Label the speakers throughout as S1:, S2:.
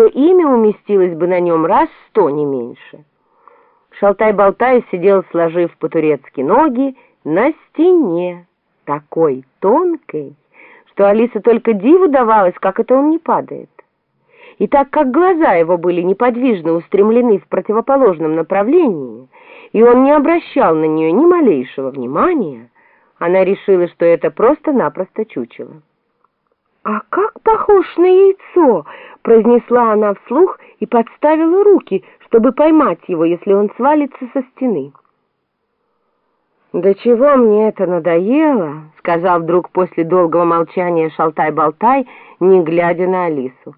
S1: что имя уместилось бы на нем раз сто, не меньше. Шалтай-болтай сидел, сложив по-турецки ноги, на стене, такой тонкой, что Алиса только диву давалась, как это он не падает. И так как глаза его были неподвижно устремлены в противоположном направлении, и он не обращал на нее ни малейшего внимания, она решила, что это просто-напросто чучело. «А как похож на яйцо!» — произнесла она вслух и подставила руки, чтобы поймать его, если он свалится со стены.
S2: «Да чего мне это надоело?» — сказал вдруг после долгого молчания Шалтай-Болтай, не глядя на Алису.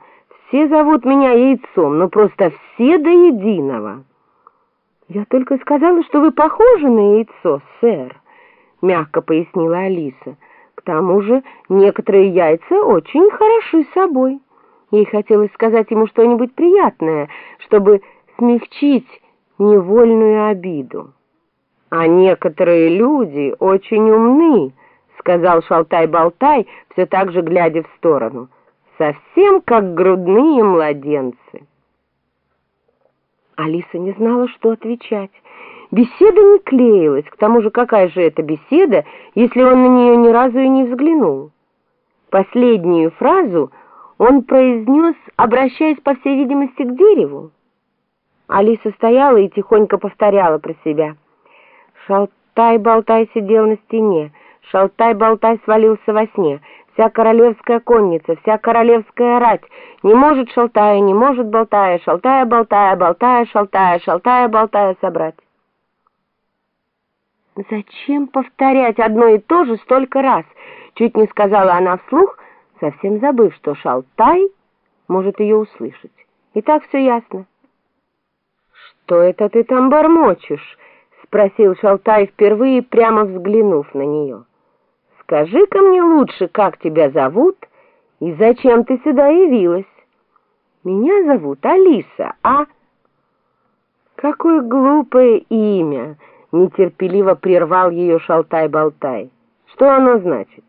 S2: «Все зовут меня яйцом, ну просто все до единого».
S1: «Я только сказала, что вы похожи на яйцо, сэр», — мягко пояснила Алиса. К тому же некоторые яйца очень хороши собой. Ей хотелось сказать ему что-нибудь приятное, чтобы смягчить невольную обиду. «А некоторые люди очень умны», — сказал Шалтай-Болтай, все так же глядя в сторону, «совсем как грудные младенцы». Алиса не знала, что отвечать. Беседа не клеилась, к тому же какая же это беседа, если он на нее ни разу и не взглянул. Последнюю фразу он произнес, обращаясь, по всей видимости, к дереву. Алиса стояла и тихонько повторяла про себя. Шалтай-болтай сидел на стене, шалтай-болтай свалился во сне, вся королевская конница, вся королевская рать, не может шалтая, не может болтая, шалтая-болтая, болтая, шалтая, шалтая-болтая собрать. «Зачем повторять одно и то же столько раз?» Чуть не сказала она вслух, совсем забыв, что Шалтай может ее услышать. И так все ясно. «Что это ты там бормочешь?» — спросил Шалтай впервые, прямо взглянув на нее. «Скажи-ка мне лучше, как тебя зовут и зачем ты сюда явилась?» «Меня зовут Алиса, а...» «Какое глупое имя!» Нетерпеливо прервал ее шалтай-болтай. Что оно значит?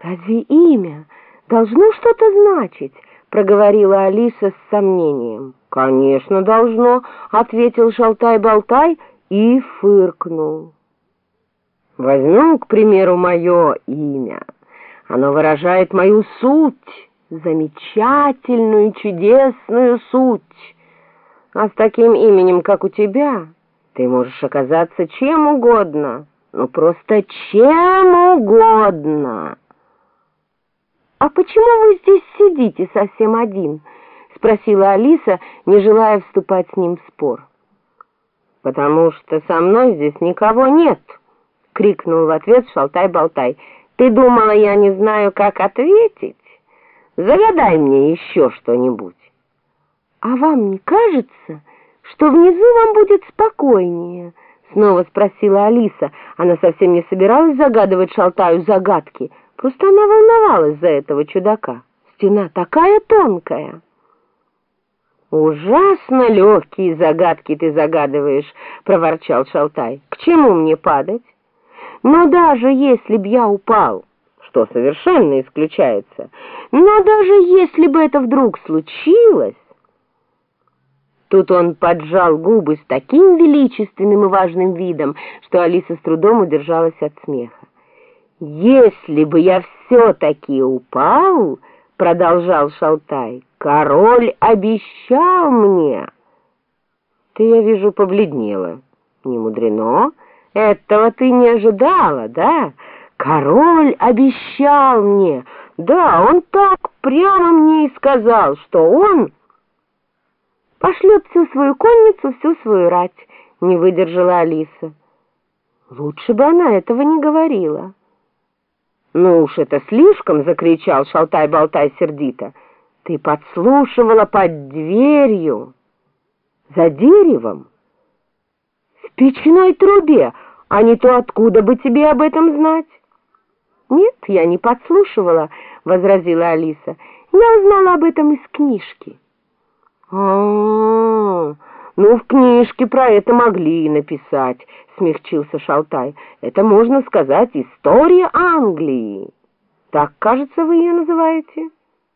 S1: Разве имя должно что-то значить? проговорила Алиса с сомнением. Конечно, должно, ответил шалтай-болтай и фыркнул. Возьмем, к примеру, мое имя. Оно выражает мою суть, замечательную, чудесную суть. А с таким именем, как у тебя, ты можешь оказаться чем угодно, ну просто чем угодно. «А почему вы здесь сидите совсем один?» — спросила Алиса, не желая вступать с ним в спор. «Потому что со мной здесь никого нет», — крикнул в ответ Шалтай-Болтай. «Ты думала, я не знаю, как ответить? Загадай мне еще что-нибудь». «А вам не кажется...» что внизу вам будет спокойнее?» Снова спросила Алиса. Она совсем не собиралась загадывать Шалтаю загадки. Просто она волновалась за этого чудака. Стена такая тонкая. «Ужасно легкие загадки ты загадываешь», — проворчал Шалтай. «К чему мне падать? Но даже если б я упал, что совершенно исключается, но даже если бы это вдруг случилось, Тут он поджал губы с таким величественным и важным видом, что Алиса с трудом удержалась от смеха. «Если бы я все-таки упал, — продолжал Шалтай, — король обещал мне...» «Ты, я вижу, побледнела. Не мудрено. Этого ты не ожидала, да? Король обещал мне. Да, он так прямо мне и сказал, что он...» Пошлет всю свою конницу, всю свою рать, не выдержала Алиса. Лучше бы она этого не говорила. Ну уж это слишком, закричал Шалтай-болтай сердито. Ты подслушивала под дверью, за деревом, в печной трубе, а не то откуда бы тебе об этом знать? Нет, я не подслушивала, возразила Алиса. Я узнала об этом из книжки. А, -а, -а ну в книжке про это могли написать, смягчился Шалтай. Это можно сказать история Англии. Так, кажется, вы ее называете.